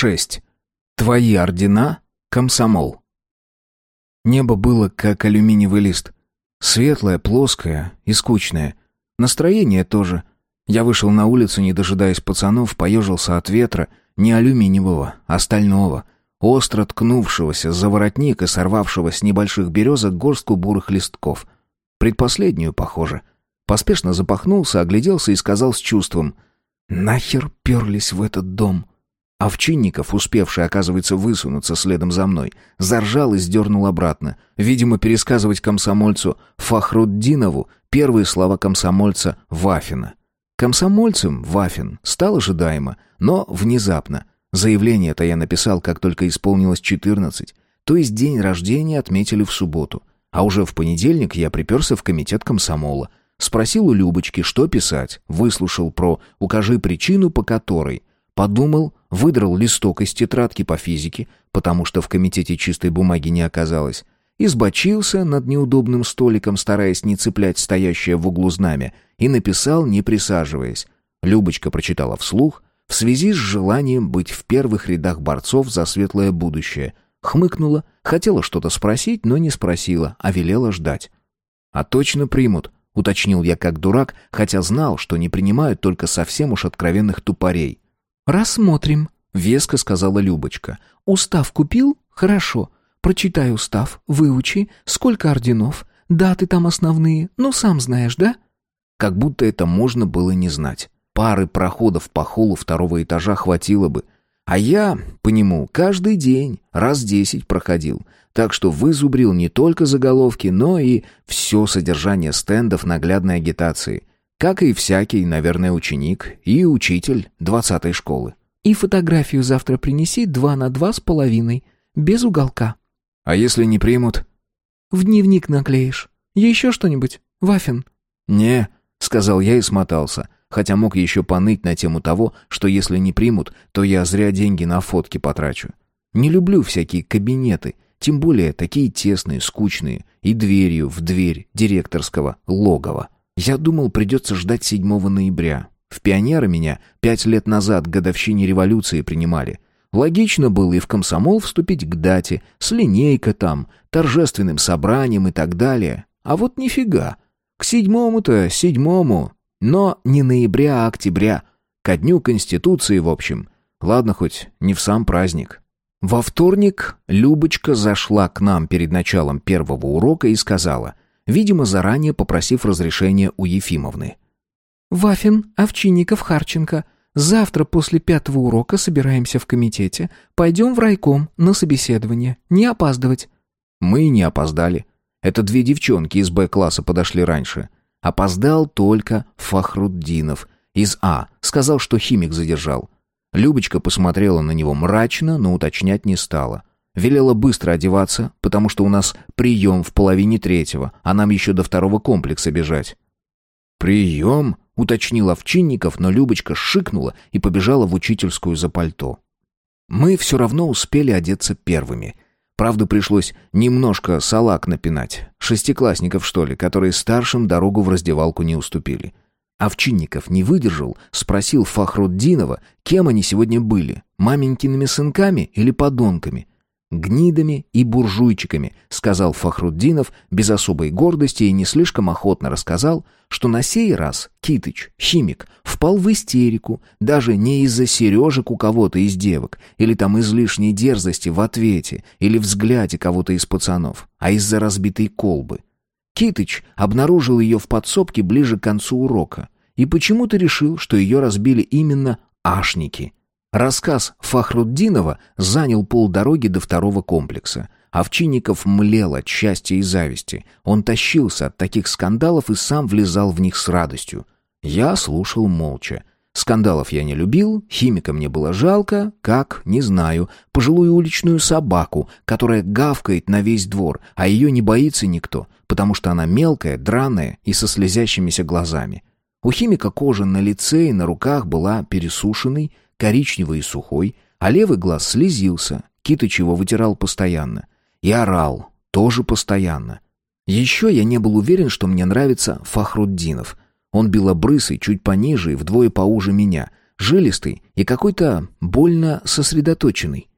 6. Твои ордена — комсомол. Небо было как алюминиевый лист. Светлое, плоское и скучное. Настроение тоже. Я вышел на улицу, не дожидаясь пацанов, поежился от ветра, не алюминиевого, а стального, остро ткнувшегося за воротник и сорвавшего с небольших березок горстку бурых листков. Предпоследнюю, похоже. Поспешно запахнулся, огляделся и сказал с чувством «Нахер перлись в этот дом?» Овчинников, успевший, оказывается, высунуться следом за мной, заржал и сдернул обратно. Видимо, пересказывать комсомольцу Фахруддинову первые слова комсомольца Вафина. Комсомольцем Вафин стал ожидаемо, но внезапно. Заявление-то я написал, как только исполнилось 14, то есть день рождения отметили в субботу. А уже в понедельник я приперся в комитет комсомола. Спросил у Любочки, что писать, выслушал про «укажи причину, по которой», Подумал, выдрал листок из тетрадки по физике, потому что в комитете чистой бумаги не оказалось, избочился над неудобным столиком, стараясь не цеплять стоящее в углу знамя, и написал, не присаживаясь. Любочка прочитала вслух, в связи с желанием быть в первых рядах борцов за светлое будущее. Хмыкнула, хотела что-то спросить, но не спросила, а велела ждать. «А точно примут», — уточнил я как дурак, хотя знал, что не принимают только совсем уж откровенных тупорей. «Рассмотрим», — веско сказала Любочка. «Устав купил? Хорошо. Прочитай устав, выучи, сколько орденов, даты там основные, ну, сам знаешь, да?» Как будто это можно было не знать. Пары проходов по холлу второго этажа хватило бы. А я по нему каждый день раз десять проходил, так что вызубрил не только заголовки, но и все содержание стендов наглядной агитации. Как и всякий, наверное, ученик и учитель двадцатой школы. И фотографию завтра принеси два на два с половиной, без уголка. А если не примут? В дневник наклеишь. Еще что-нибудь, Вафин? Не, сказал я и смотался, хотя мог еще поныть на тему того, что если не примут, то я зря деньги на фотки потрачу. Не люблю всякие кабинеты, тем более такие тесные, скучные, и дверью в дверь директорского логова. Я думал, придется ждать 7 ноября. В пионеры меня пять лет назад к годовщине революции принимали. Логично было и в комсомол вступить к дате, с линейкой там, торжественным собранием и так далее. А вот нифига. К седьмому-то, седьмому. Но не ноября, а октября. Ко дню Конституции, в общем. Ладно, хоть не в сам праздник. Во вторник Любочка зашла к нам перед началом первого урока и сказала — видимо, заранее попросив разрешения у Ефимовны. «Вафин, Овчинников, Харченко, завтра после пятого урока собираемся в комитете, пойдем в райком на собеседование, не опаздывать». Мы не опоздали. Это две девчонки из Б-класса подошли раньше. Опоздал только Фахруддинов из А, сказал, что химик задержал. Любочка посмотрела на него мрачно, но уточнять не стала. Велела быстро одеваться, потому что у нас прием в половине третьего, а нам еще до второго комплекса бежать. «Прием?» — уточнил Овчинников, но Любочка шикнула и побежала в учительскую за пальто. Мы все равно успели одеться первыми. Правда, пришлось немножко салак напинать. Шестиклассников, что ли, которые старшим дорогу в раздевалку не уступили. Овчинников не выдержал, спросил Фахруддинова, кем они сегодня были, маменькиными сынками или подонками гнидами и буржуйчиками, сказал Фахруддинов без особой гордости и не слишком охотно рассказал, что на сей раз Китыч, химик, впал в истерику, даже не из-за сережек у кого-то из девок, или там излишней дерзости в ответе, или взгляде кого-то из пацанов, а из-за разбитой колбы. Китыч обнаружил ее в подсобке ближе к концу урока и почему-то решил, что ее разбили именно ашники — Рассказ Фахруддинова занял полдороги до второго комплекса. Овчинников млел от счастья и зависти. Он тащился от таких скандалов и сам влезал в них с радостью. Я слушал молча. Скандалов я не любил, химика мне было жалко, как, не знаю, пожилую уличную собаку, которая гавкает на весь двор, а ее не боится никто, потому что она мелкая, драная и со слезящимися глазами. У химика кожа на лице и на руках была пересушенной, коричневый и сухой, а левый глаз слезился, Китыч его вытирал постоянно. И орал, тоже постоянно. Еще я не был уверен, что мне нравится Фахруддинов. Он белобрысый, чуть пониже и вдвое поуже меня. жилистый и какой-то больно сосредоточенный.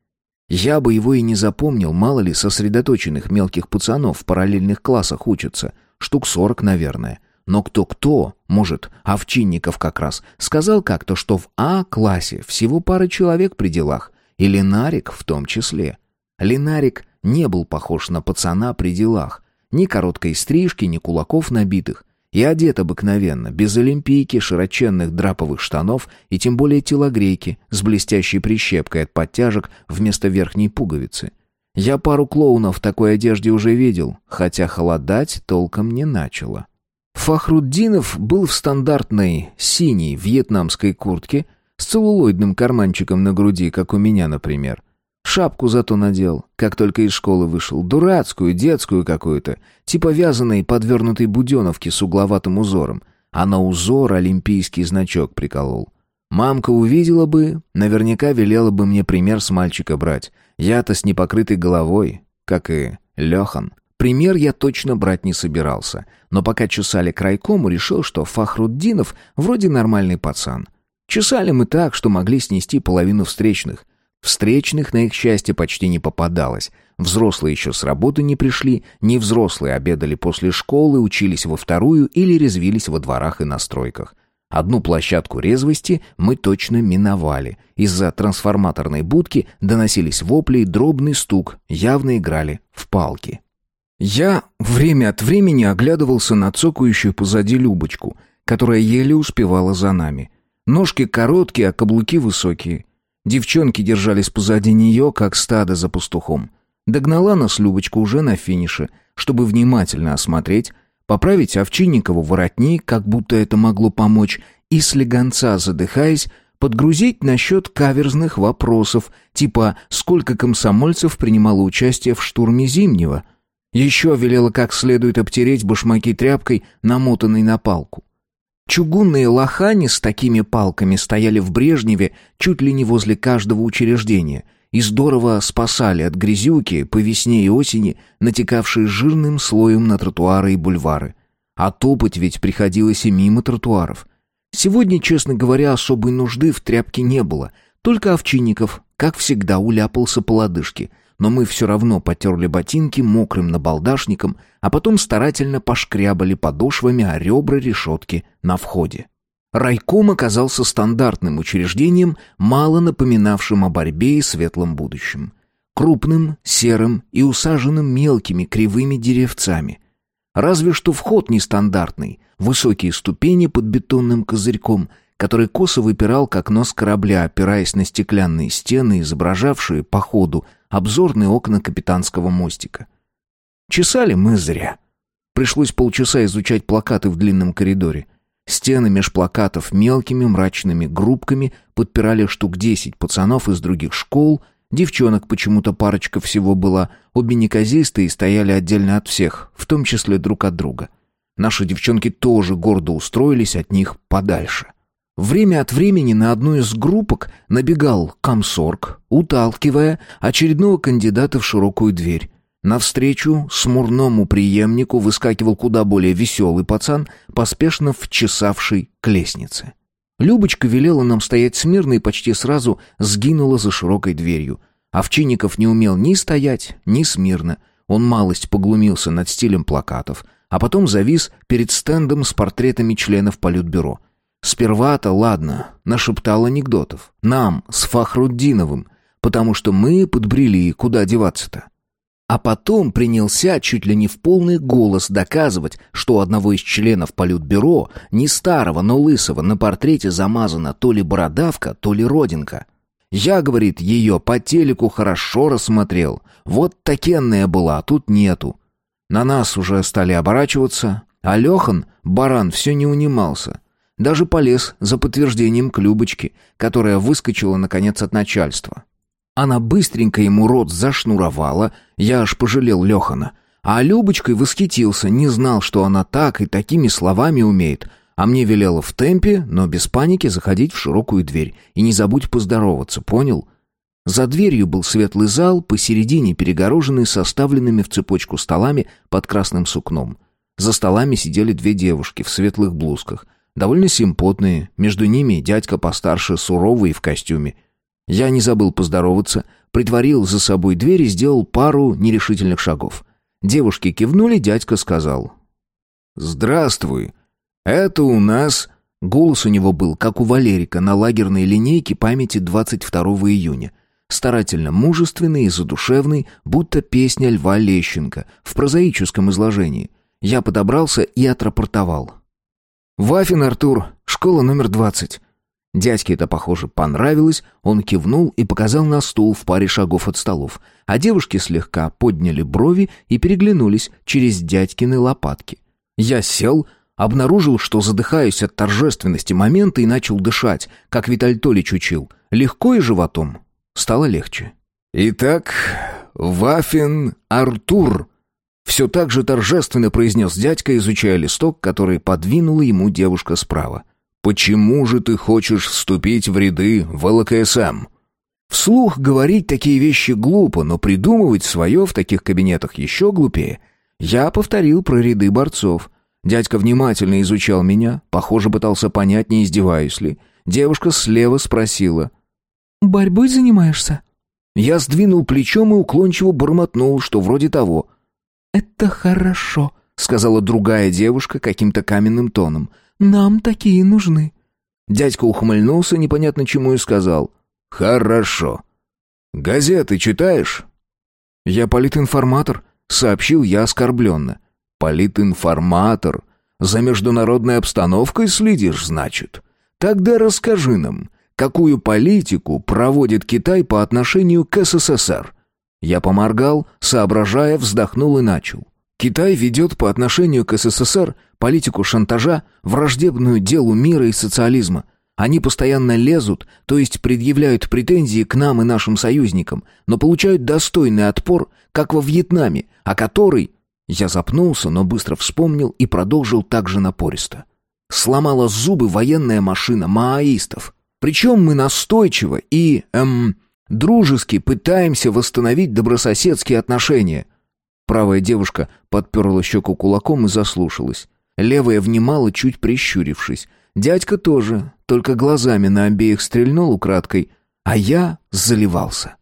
Я бы его и не запомнил, мало ли сосредоточенных мелких пацанов в параллельных классах учатся, штук сорок, наверное. Но кто-кто, может, Овчинников как раз, сказал как-то, что в А-классе всего пара человек при делах, и Ленарик в том числе. Ленарик не был похож на пацана при делах, ни короткой стрижки, ни кулаков набитых, и одет обыкновенно, без олимпийки, широченных драповых штанов и тем более телогрейки с блестящей прищепкой от подтяжек вместо верхней пуговицы. Я пару клоунов в такой одежде уже видел, хотя холодать толком не начало. Фахруддинов был в стандартной синей вьетнамской куртке с целлулоидным карманчиком на груди, как у меня, например. Шапку зато надел, как только из школы вышел. Дурацкую, детскую какую-то. Типа вязаной подвернутой буденовки с угловатым узором. А на узор олимпийский значок приколол. Мамка увидела бы, наверняка велела бы мне пример с мальчика брать. Я-то с непокрытой головой, как и Лехан. Пример я точно брать не собирался. Но пока чесали крайкому, решил, что Фахруддинов вроде нормальный пацан. Чесали мы так, что могли снести половину встречных. Встречных, на их счастье, почти не попадалось. Взрослые еще с работы не пришли, не взрослые обедали после школы, учились во вторую или резвились во дворах и на стройках. Одну площадку резвости мы точно миновали. Из-за трансформаторной будки доносились вопли и дробный стук, явно играли в палки. Я время от времени оглядывался на цокающую позади Любочку, которая еле успевала за нами. Ножки короткие, а каблуки высокие. Девчонки держались позади нее, как стадо за пастухом. Догнала нас Любочка уже на финише, чтобы внимательно осмотреть, поправить Овчинникову воротник, как будто это могло помочь, и слегонца, задыхаясь, подгрузить насчет каверзных вопросов, типа «Сколько комсомольцев принимало участие в штурме Зимнего?» Еще велела как следует обтереть башмаки тряпкой, намотанной на палку. Чугунные лохани с такими палками стояли в Брежневе чуть ли не возле каждого учреждения и здорово спасали от грязюки по весне и осени, натекавшей жирным слоем на тротуары и бульвары. А топать ведь приходилось и мимо тротуаров. Сегодня, честно говоря, особой нужды в тряпке не было, только Овчинников, как всегда, уляпался по лодыжке — но мы все равно потерли ботинки мокрым набалдашником, а потом старательно пошкрябали подошвами о ребра решетки на входе. Райком оказался стандартным учреждением, мало напоминавшим о борьбе и светлом будущем. Крупным, серым и усаженным мелкими кривыми деревцами. Разве что вход нестандартный, высокие ступени под бетонным козырьком, который косо выпирал как нос корабля, опираясь на стеклянные стены, изображавшие, по ходу, обзорные окна капитанского мостика. Чесали мы зря. Пришлось полчаса изучать плакаты в длинном коридоре. Стены меж плакатов мелкими мрачными группками подпирали штук десять пацанов из других школ, девчонок почему-то парочка всего была, обе неказистые стояли отдельно от всех, в том числе друг от друга. Наши девчонки тоже гордо устроились от них подальше. Время от времени на одну из группок набегал комсорг, уталкивая очередного кандидата в широкую дверь. Навстречу смурному преемнику выскакивал куда более веселый пацан, поспешно вчесавший к лестнице. Любочка велела нам стоять смирно и почти сразу сгинула за широкой дверью. Овчинников не умел ни стоять, ни смирно. Он малость поглумился над стилем плакатов, а потом завис перед стендом с портретами членов Политбюро — Сперва-то, ладно, нашептал анекдотов. Нам, с Фахруддиновым, потому что мы подбрели, куда деваться-то. А потом принялся чуть ли не в полный голос доказывать, что у одного из членов Политбюро, не старого, но лысого, на портрете замазана то ли бородавка, то ли родинка. Я, говорит, ее по телеку хорошо рассмотрел. Вот такенная была, а тут нету. На нас уже стали оборачиваться, а Лехан, баран, все не унимался. Даже полез за подтверждением к Любочке, которая выскочила, наконец, от начальства. Она быстренько ему рот зашнуровала, я аж пожалел Лехана. А Любочкой восхитился, не знал, что она так и такими словами умеет, а мне велела в темпе, но без паники заходить в широкую дверь. И не забудь поздороваться, понял? За дверью был светлый зал, посередине перегороженный составленными в цепочку столами под красным сукном. За столами сидели две девушки в светлых блузках. Довольно симпотные, между ними дядька постарше, суровый в костюме. Я не забыл поздороваться, притворил за собой дверь и сделал пару нерешительных шагов. Девушки кивнули, дядька сказал. «Здравствуй. Это у нас...» Голос у него был, как у Валерика, на лагерной линейке памяти 22 июня. Старательно мужественный и задушевный, будто песня Льва Лещенко, в прозаическом изложении. Я подобрался и отрапортовал. «Вафин Артур, школа номер 20». Дядьке это, похоже, понравилось, он кивнул и показал на стул в паре шагов от столов, а девушки слегка подняли брови и переглянулись через дядькины лопатки. Я сел, обнаружил, что задыхаюсь от торжественности момента и начал дышать, как Виталь Толич учил, легко и животом. Стало легче. «Итак, Вафин Артур», все так же торжественно произнес дядька, изучая листок, который подвинула ему девушка справа. «Почему же ты хочешь вступить в ряды ВЛКСМ?» Вслух говорить такие вещи глупо, но придумывать свое в таких кабинетах еще глупее. Я повторил про ряды борцов. Дядька внимательно изучал меня, похоже, пытался понять, не издеваюсь ли. Девушка слева спросила. «Борьбой занимаешься?» Я сдвинул плечом и уклончиво бормотнул, что вроде того. «Это хорошо», — сказала другая девушка каким-то каменным тоном. Нам такие нужны». Дядька ухмыльнулся непонятно чему и сказал. «Хорошо. Газеты читаешь?» «Я политинформатор», — сообщил я оскорбленно. «Политинформатор? За международной обстановкой следишь, значит? Тогда расскажи нам, какую политику проводит Китай по отношению к СССР?» Я поморгал, соображая, вздохнул и начал. Китай ведет по отношению к СССР политику шантажа, враждебную делу мира и социализма. Они постоянно лезут, то есть предъявляют претензии к нам и нашим союзникам, но получают достойный отпор, как во Вьетнаме, о который... Я запнулся, но быстро вспомнил и продолжил так же напористо. Сломала зубы военная машина маоистов. Причем мы настойчиво и, эм, дружески пытаемся восстановить добрососедские отношения. Правая девушка подперла щеку кулаком и заслушалась. Левая внимала, чуть прищурившись. Дядька тоже, только глазами на обеих стрельнул украдкой, а я заливался.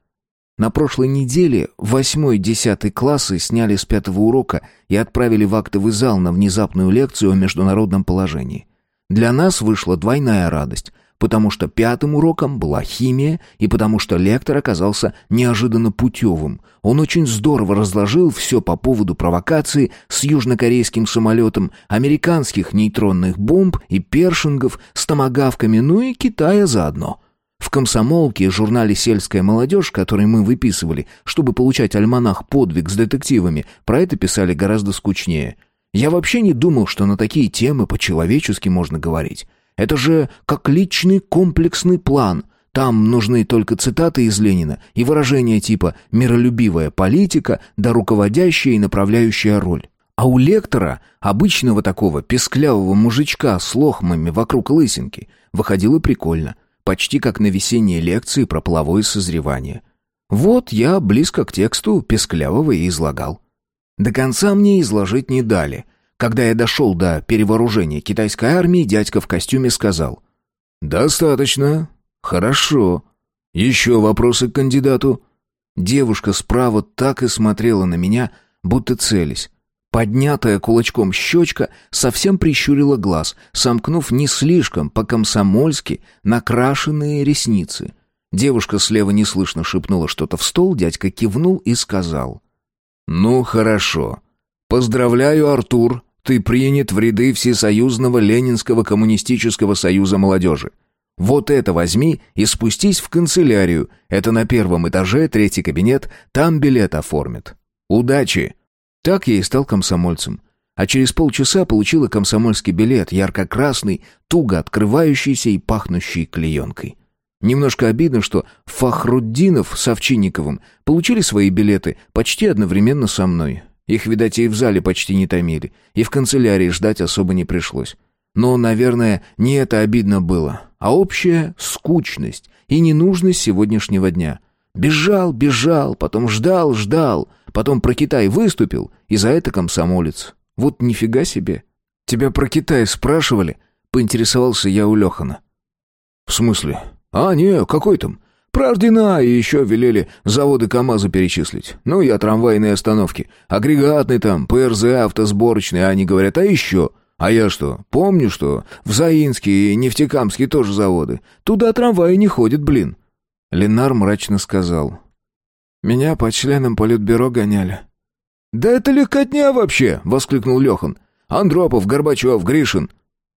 На прошлой неделе восьмой-десятый классы сняли с пятого урока и отправили в актовый зал на внезапную лекцию о международном положении. Для нас вышла двойная радость потому что пятым уроком была химия и потому что лектор оказался неожиданно путевым. Он очень здорово разложил все по поводу провокации с южнокорейским самолетом, американских нейтронных бомб и першингов с томагавками, ну и Китая заодно. В комсомолке и журнале «Сельская молодежь», который мы выписывали, чтобы получать альманах «Подвиг» с детективами, про это писали гораздо скучнее. Я вообще не думал, что на такие темы по-человечески можно говорить. Это же как личный комплексный план. Там нужны только цитаты из Ленина и выражения типа «миролюбивая политика» да руководящая и направляющая роль. А у лектора, обычного такого песклявого мужичка с лохмами вокруг лысинки, выходило прикольно, почти как на весенней лекции про половое созревание. Вот я близко к тексту песклявого и излагал. До конца мне изложить не дали — когда я дошел до перевооружения китайской армии, дядька в костюме сказал. «Достаточно. Хорошо. Еще вопросы к кандидату?» Девушка справа так и смотрела на меня, будто целясь. Поднятая кулачком щечка совсем прищурила глаз, сомкнув не слишком по-комсомольски накрашенные ресницы. Девушка слева неслышно шепнула что-то в стол, дядька кивнул и сказал. «Ну, хорошо. Поздравляю, Артур ты принят в ряды Всесоюзного Ленинского коммунистического союза молодежи. Вот это возьми и спустись в канцелярию. Это на первом этаже, третий кабинет, там билет оформят. Удачи!» Так я и стал комсомольцем. А через полчаса получила комсомольский билет, ярко-красный, туго открывающийся и пахнущий клеенкой. Немножко обидно, что Фахруддинов с Овчинниковым получили свои билеты почти одновременно со мной. Их, видать, и в зале почти не томили, и в канцелярии ждать особо не пришлось. Но, наверное, не это обидно было, а общая скучность и ненужность сегодняшнего дня. Бежал, бежал, потом ждал, ждал, потом про Китай выступил, и за это комсомолец. Вот нифига себе. Тебя про Китай спрашивали? Поинтересовался я у Лехана. «В смысле? А, не, какой там? Про ордена и еще велели заводы КАМАЗа перечислить. Ну, я трамвайные остановки. Агрегатный там, ПРЗ, автосборочный, они говорят, а еще... А я что, помню, что в Заинске и Нефтекамске тоже заводы. Туда трамваи не ходят, блин. Ленар мрачно сказал. Меня по членам политбюро гоняли. «Да это легкотня вообще!» — воскликнул Лехан. «Андропов, Горбачев, Гришин».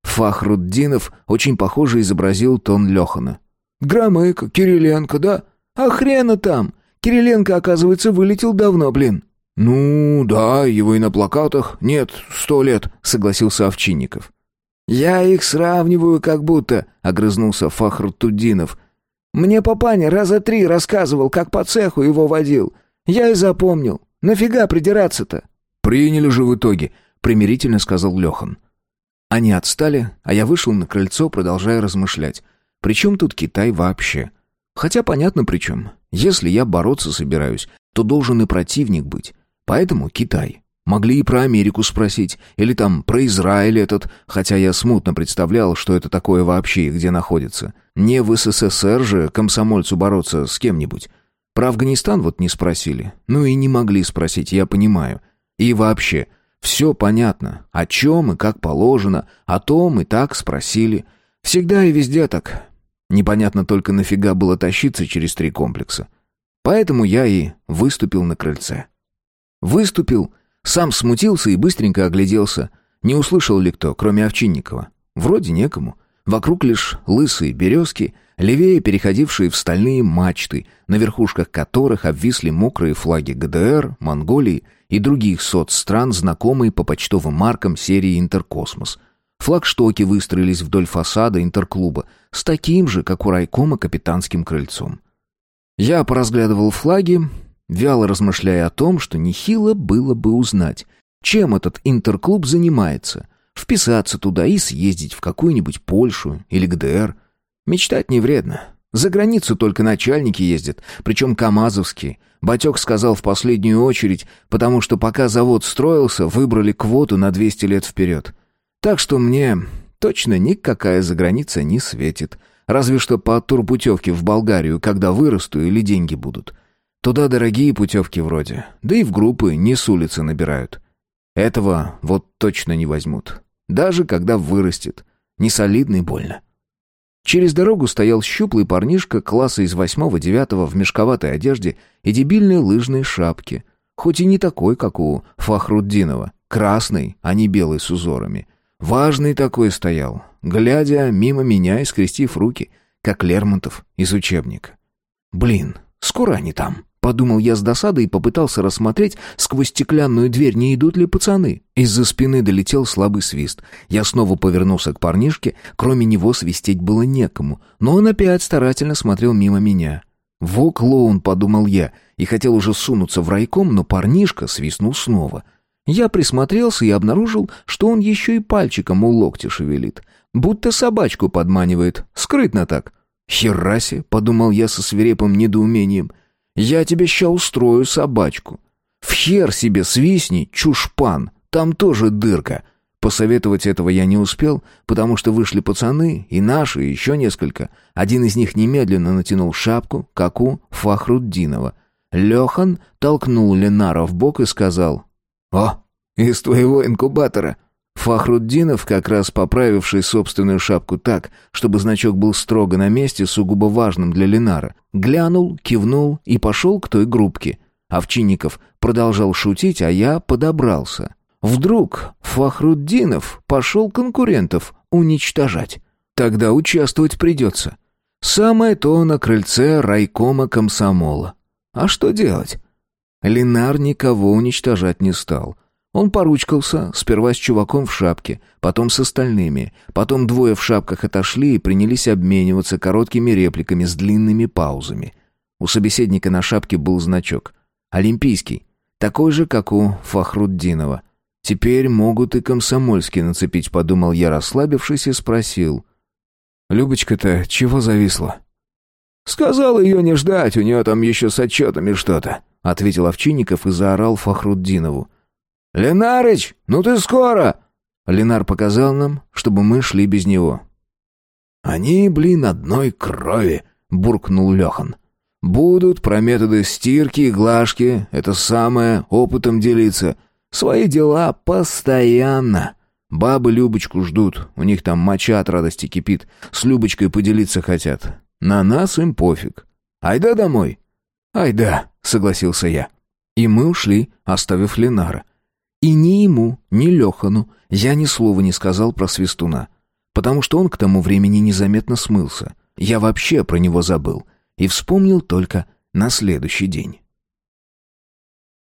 Фахруддинов очень похоже изобразил тон Лехана. Громыко, Кириленко, да? А хрена там! Кириленко, оказывается, вылетел давно, блин». «Ну, да, его и на плакатах. Нет, сто лет», — согласился Овчинников. «Я их сравниваю как будто», — огрызнулся Фахртудинов. «Мне папаня раза три рассказывал, как по цеху его водил. Я и запомнил. Нафига придираться-то?» «Приняли же в итоге», — примирительно сказал Лехан. Они отстали, а я вышел на крыльцо, продолжая размышлять. Причем тут Китай вообще? Хотя понятно причем. Если я бороться собираюсь, то должен и противник быть. Поэтому Китай. Могли и про Америку спросить, или там про Израиль этот, хотя я смутно представлял, что это такое вообще и где находится. Не в СССР же комсомольцу бороться с кем-нибудь. Про Афганистан вот не спросили. Ну и не могли спросить, я понимаю. И вообще, все понятно. О чем и как положено, о том и так спросили. Всегда и везде так. Непонятно только нафига было тащиться через три комплекса. Поэтому я и выступил на крыльце. Выступил, сам смутился и быстренько огляделся. Не услышал ли кто, кроме Овчинникова? Вроде некому. Вокруг лишь лысые березки, левее переходившие в стальные мачты, на верхушках которых обвисли мокрые флаги ГДР, Монголии и других соцстран, знакомые по почтовым маркам серии «Интеркосмос», Флагштоки выстроились вдоль фасада интерклуба с таким же, как у райкома, капитанским крыльцом. Я поразглядывал флаги, вяло размышляя о том, что нехило было бы узнать, чем этот интерклуб занимается, вписаться туда и съездить в какую-нибудь Польшу или ГДР. Мечтать не вредно. За границу только начальники ездят, причем КАМАЗовские. Батек сказал в последнюю очередь, потому что пока завод строился, выбрали квоту на 200 лет вперед. Так что мне точно никакая заграница не светит. Разве что по турпутевке в Болгарию, когда вырасту или деньги будут. Туда дорогие путевки вроде. Да и в группы не с улицы набирают. Этого вот точно не возьмут. Даже когда вырастет. Не солидно и больно. Через дорогу стоял щуплый парнишка класса из восьмого-девятого в мешковатой одежде и дебильной лыжной шапке. Хоть и не такой, как у Фахруддинова. Красный, а не белый с узорами. Важный такой стоял, глядя мимо меня и скрестив руки, как Лермонтов из учебника. «Блин, скоро они там», — подумал я с досадой и попытался рассмотреть сквозь стеклянную дверь, не идут ли пацаны. Из-за спины долетел слабый свист. Я снова повернулся к парнишке, кроме него свистеть было некому, но он опять старательно смотрел мимо меня. «Во клоун», — подумал я, и хотел уже сунуться в райком, но парнишка свистнул снова — я присмотрелся и обнаружил, что он еще и пальчиком у локтя шевелит. Будто собачку подманивает. Скрытно так. «Хераси», — подумал я со свирепым недоумением. «Я тебе ща устрою собачку. В хер себе свистни, чушпан, там тоже дырка». Посоветовать этого я не успел, потому что вышли пацаны, и наши, и еще несколько. Один из них немедленно натянул шапку, как у Фахруддинова. Лехан толкнул Ленара в бок и сказал «О, из твоего инкубатора!» Фахруддинов, как раз поправивший собственную шапку так, чтобы значок был строго на месте, сугубо важным для Ленара, глянул, кивнул и пошел к той группке. Овчинников продолжал шутить, а я подобрался. Вдруг Фахруддинов пошел конкурентов уничтожать. Тогда участвовать придется. Самое то на крыльце райкома комсомола. А что делать? Ленар никого уничтожать не стал. Он поручкался, сперва с чуваком в шапке, потом с остальными. Потом двое в шапках отошли и принялись обмениваться короткими репликами с длинными паузами. У собеседника на шапке был значок. Олимпийский. Такой же, как у Фахруддинова. Теперь могут и комсомольский нацепить, подумал я, расслабившись, и спросил. «Любочка-то чего зависла?» «Сказал ее не ждать, у нее там еще с отчетами что-то», — ответил Овчинников и заорал Фахруддинову. «Ленарыч, ну ты скоро!» Ленар показал нам, чтобы мы шли без него. «Они, блин, одной крови», — буркнул Лехан. «Будут про методы стирки и глажки, это самое, опытом делиться. Свои дела постоянно. Бабы Любочку ждут, у них там моча от радости кипит, с Любочкой поделиться хотят. На нас им пофиг. Айда домой». «Айда», — согласился я. И мы ушли, оставив Ленара. И ни ему, ни Лехану я ни слова не сказал про Свистуна, потому что он к тому времени незаметно смылся. Я вообще про него забыл и вспомнил только на следующий день.